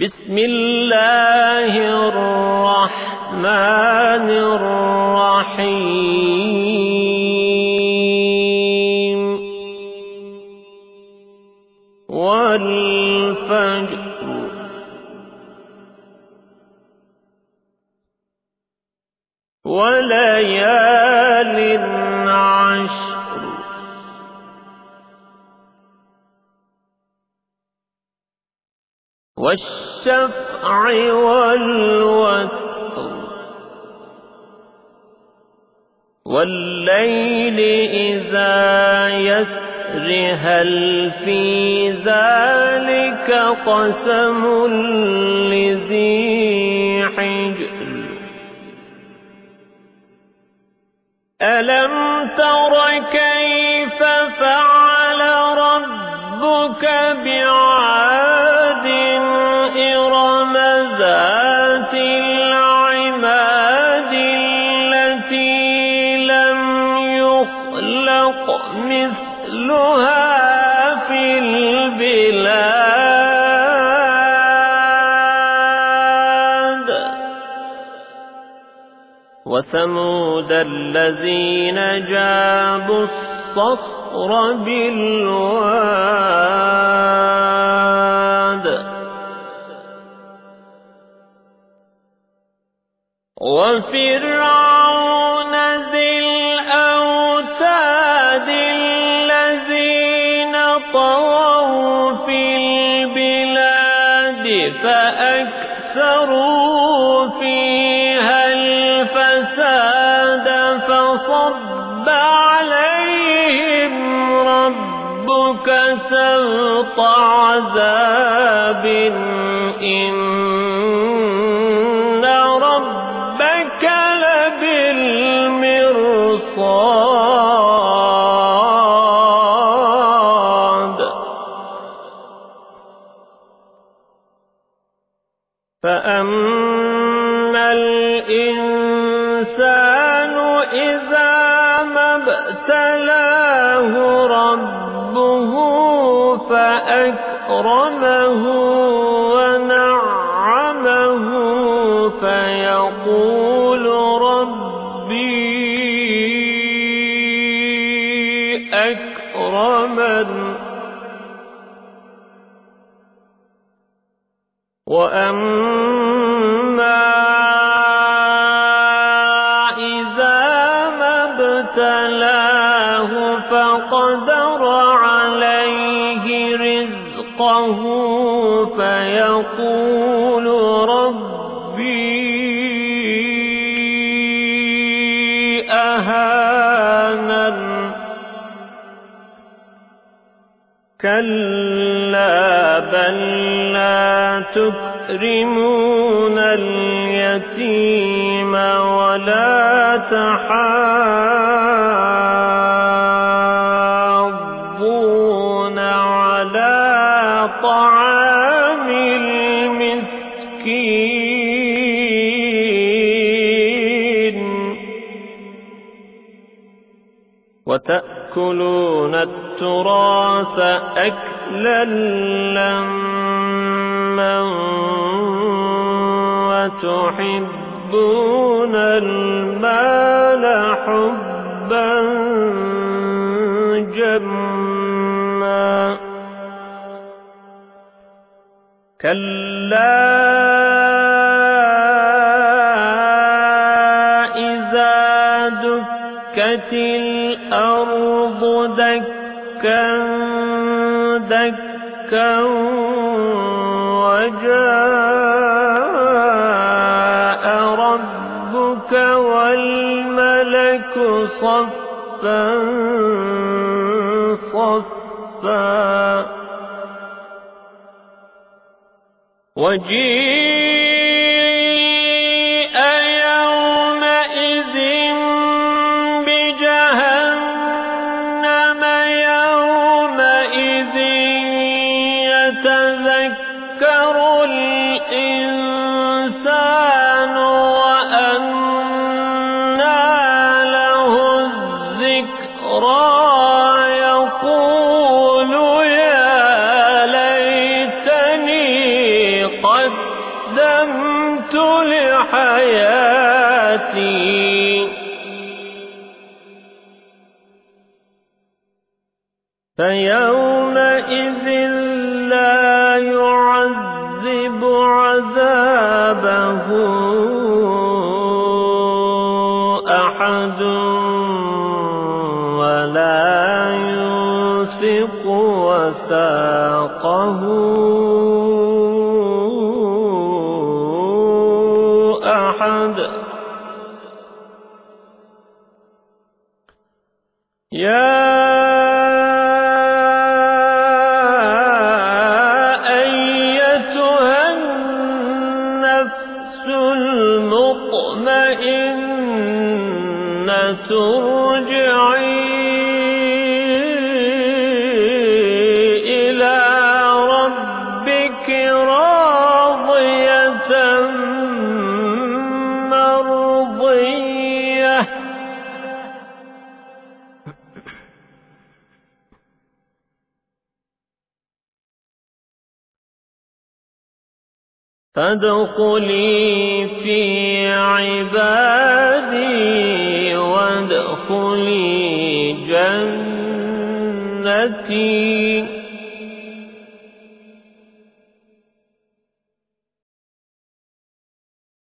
بسم الله الرحمن الرحيم. والفجر والشفع والوتر والليل إذا يسر هل في ذلك قسم لذي حجر؟ ألم تر كيف فعل ربك بعاد مثلها في البلاد. وثمود الذين جابوا الصخر بالواد. وفرعون طغوا في البلاد فأكثروا فيها الفساد فصب عليهم ربك سوط عذاب إن ربك لبالمرصاد فأما الإنسان إذا ما ابتلاه ربه فأكرمه ونعمه فيقول ربي أكرمن وأما إذا ما ابتلاه فقدر عليه رزقه فيقول ربي أهانن كلا بل لا تكرمون اليتيم ولا تحاضون على طعام المسكين وتأكلون التراث أكلا لما وتحبون المال حبا جما. كلا إذا دكت الأرض دكا دكا وجاء ربك والملك صفا صفا وجيء يتذكر الإنسان وأنى له الذكرى يقول يا ليتني قد قدمت لحياتي. فيومئذ عذابه أحد ولا يوثق وثاقه أحد. يا ارجعي إلى ربك راضية مرضية فادخلي في عبادي وادخلي جنتي.